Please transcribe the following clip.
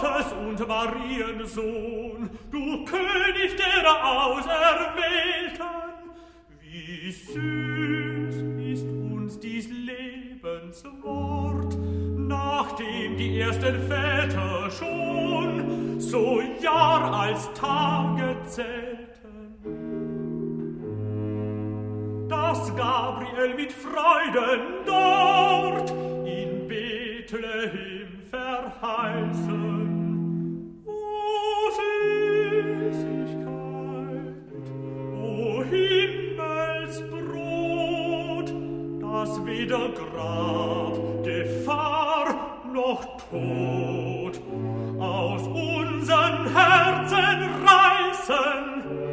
Gottes und Mariensohn, du König der Auserwählten, wie süß ist uns dies Lebenswort, nachdem die ersten Väter schon so Jahr als Tage zählten. Dass Gabriel mit Freuden dort in Bethlehem verheißen. was weder Grab, Gefahr noch Tod aus unseren Herzen reißen.